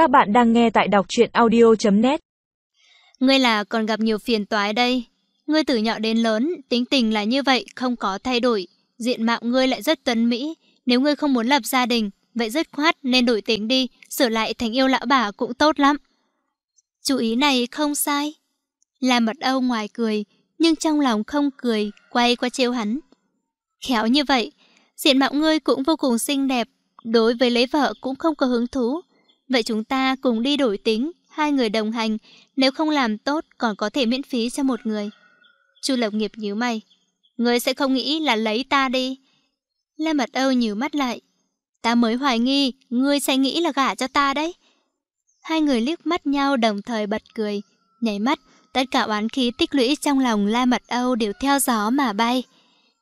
Các bạn đang nghe tại đọc truyện audio.net Ngươi là còn gặp nhiều phiền toái đây. Ngươi từ nhỏ đến lớn, tính tình là như vậy, không có thay đổi. Diện mạo ngươi lại rất tuấn mỹ. Nếu ngươi không muốn lập gia đình, vậy rất khoát nên đổi tính đi, sửa lại thành yêu lão bà cũng tốt lắm. Chú ý này không sai. Là mật âu ngoài cười, nhưng trong lòng không cười, quay qua trêu hắn. Khéo như vậy, diện mạo ngươi cũng vô cùng xinh đẹp, đối với lấy vợ cũng không có hứng thú. Vậy chúng ta cùng đi đổi tính, hai người đồng hành, nếu không làm tốt còn có thể miễn phí cho một người. Chu Lộc Nghiệp nhíu mày, ngươi sẽ không nghĩ là lấy ta đi. La Mật Âu nhíu mắt lại, ta mới hoài nghi, ngươi sẽ nghĩ là gả cho ta đấy. Hai người liếc mắt nhau đồng thời bật cười, nhảy mắt, tất cả oán khí tích lũy trong lòng La Mật Âu đều theo gió mà bay.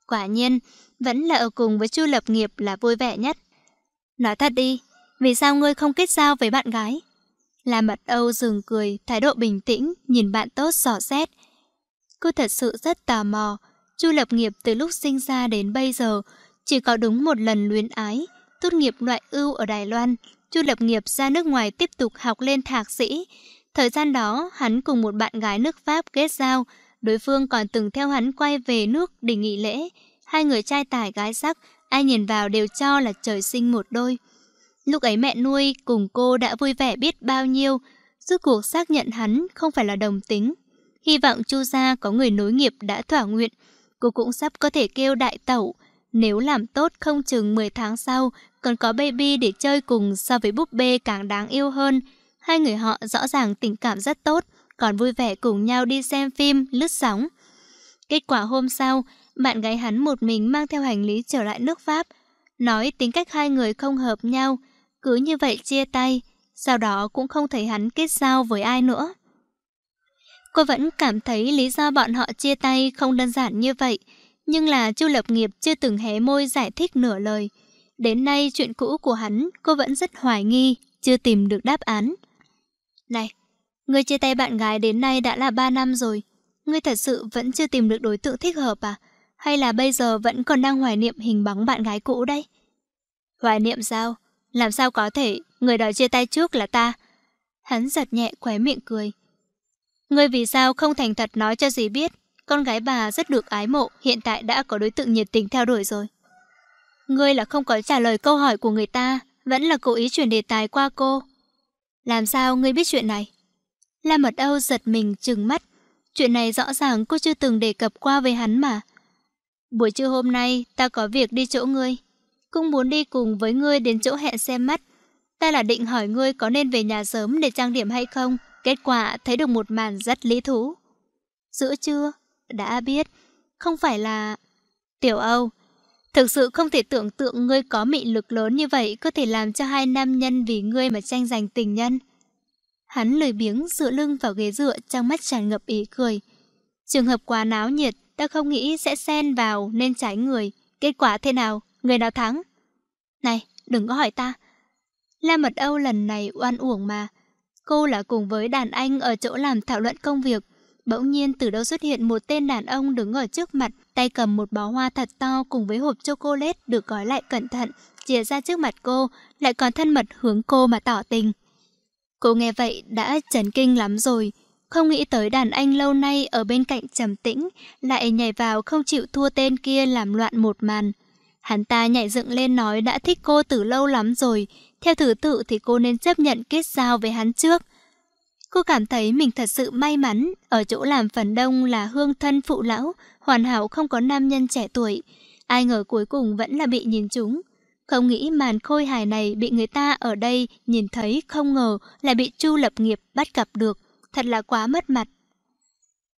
Quả nhiên, vẫn là ở cùng với Chu Lập Nghiệp là vui vẻ nhất. Nói thật đi, vì sao ngươi không kết giao với bạn gái? là Mật Âu dừng cười, thái độ bình tĩnh, nhìn bạn tốt sỏ xét. Cô thật sự rất tò mò. Chu Lập Nghiệp từ lúc sinh ra đến bây giờ, chỉ có đúng một lần luyến ái, tốt nghiệp loại ưu ở Đài Loan. Chu Lập Nghiệp ra nước ngoài tiếp tục học lên thạc sĩ. Thời gian đó, hắn cùng một bạn gái nước Pháp kết giao, đối phương còn từng theo hắn quay về nước để nghỉ lễ. Hai người trai tài gái sắc, ai nhìn vào đều cho là trời sinh một đôi. Lúc ấy mẹ nuôi cùng cô đã vui vẻ biết bao nhiêu, rốt cuộc xác nhận hắn không phải là đồng tính. Hy vọng Chu gia có người nối nghiệp đã thỏa nguyện, cô cũng sắp có thể kêu đại tẩu. Nếu làm tốt không chừng 10 tháng sau, còn có baby để chơi cùng so với búp bê càng đáng yêu hơn. Hai người họ rõ ràng tình cảm rất tốt, còn vui vẻ cùng nhau đi xem phim, lướt sóng. Kết quả hôm sau, bạn gái hắn một mình mang theo hành lý trở lại nước Pháp. Nói tính cách hai người không hợp nhau, cứ như vậy chia tay, sau đó cũng không thấy hắn kết giao với ai nữa. Cô vẫn cảm thấy lý do bọn họ chia tay không đơn giản như vậy, nhưng là Chu Lập Nghiệp chưa từng hé môi giải thích nửa lời. Đến nay chuyện cũ của hắn cô vẫn rất hoài nghi, chưa tìm được đáp án. Này, người chia tay bạn gái đến nay đã là 3 năm rồi, ngươi thật sự vẫn chưa tìm được đối tượng thích hợp à? Hay là bây giờ vẫn còn đang hoài niệm hình bóng bạn gái cũ đây? Hoài niệm sao? Làm sao có thể, người đó chia tay trước là ta. Hắn giật nhẹ khóe miệng cười. Ngươi vì sao không thành thật nói cho gì biết, con gái bà rất được ái mộ, hiện tại đã có đối tượng nhiệt tình theo đuổi rồi. Ngươi là không có trả lời câu hỏi của người ta, vẫn là cố ý chuyển đề tài qua cô. Làm sao ngươi biết chuyện này? La Mật Âu giật mình trừng mắt. Chuyện này rõ ràng cô chưa từng đề cập qua với hắn mà. Buổi trưa hôm nay, ta có việc đi chỗ ngươi cũng muốn đi cùng với ngươi đến chỗ hẹn xem mắt. Ta là định hỏi ngươi có nên về nhà sớm để trang điểm hay không, kết quả thấy được một màn rất lý thú. Giữa trưa, đã biết, không phải là... Tiểu Âu, thực sự không thể tưởng tượng ngươi có mị lực lớn như vậy có thể làm cho hai nam nhân vì ngươi mà tranh giành tình nhân. Hắn lười biếng dựa lưng vào ghế dựa trong mắt tràn ngập ý cười. Trường hợp quá náo nhiệt, ta không nghĩ sẽ xen vào nên trái người. Kết quả thế nào? Người nào thắng? Này, đừng có hỏi ta. La Mật Âu lần này oan uổng mà. Cô là cùng với đàn anh ở chỗ làm thảo luận công việc. Bỗng nhiên từ đâu xuất hiện một tên đàn ông đứng ở trước mặt, tay cầm một bó hoa thật to cùng với hộp chocolate được gói lại cẩn thận, chia ra trước mặt cô, lại còn thân mật hướng cô mà tỏ tình. Cô nghe vậy đã chấn kinh lắm rồi, không nghĩ tới đàn anh lâu nay ở bên cạnh trầm tĩnh, lại nhảy vào không chịu thua tên kia làm loạn một màn. Hắn ta nhảy dựng lên nói đã thích cô từ lâu lắm rồi, theo thứ tự thì cô nên chấp nhận kết giao với hắn trước. Cô cảm thấy mình thật sự may mắn, ở chỗ làm phần đông là hương thân phụ lão, hoàn hảo không có nam nhân trẻ tuổi. Ai ngờ cuối cùng vẫn là bị nhìn trúng. Không nghĩ màn khôi hài này bị người ta ở đây nhìn thấy không ngờ là bị Chu Lập Nghiệp bắt gặp được. Thật là quá mất mặt.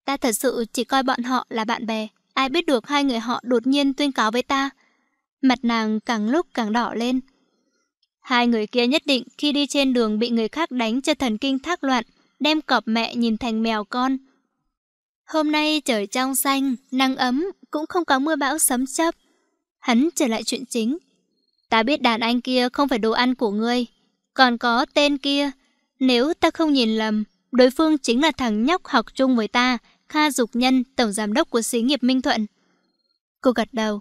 Ta thật sự chỉ coi bọn họ là bạn bè. Ai biết được hai người họ đột nhiên tuyên cáo với ta. Mặt nàng càng lúc càng đỏ lên. Hai người kia nhất định khi đi trên đường bị người khác đánh cho thần kinh thác loạn, đem cọp mẹ nhìn thành mèo con. Hôm nay trời trong xanh, nắng ấm, cũng không có mưa bão sấm chớp. Hắn trở lại chuyện chính. Ta biết đàn anh kia không phải đồ ăn của ngươi, còn có tên kia. Nếu ta không nhìn lầm, đối phương chính là thằng nhóc học chung với ta, Kha Dục Nhân, tổng giám đốc của xí nghiệp Minh Thuận. Cô gật đầu.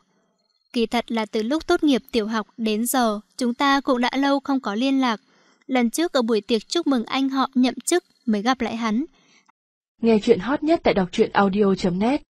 Kỳ thật là từ lúc tốt nghiệp tiểu học đến giờ, chúng ta cũng đã lâu không có liên lạc. lần trước ở buổi tiệc chúc mừng anh họ nhậm chức mới gặp lại hắn. Nghe chuyện hot nhất tại đọc truyện audio.net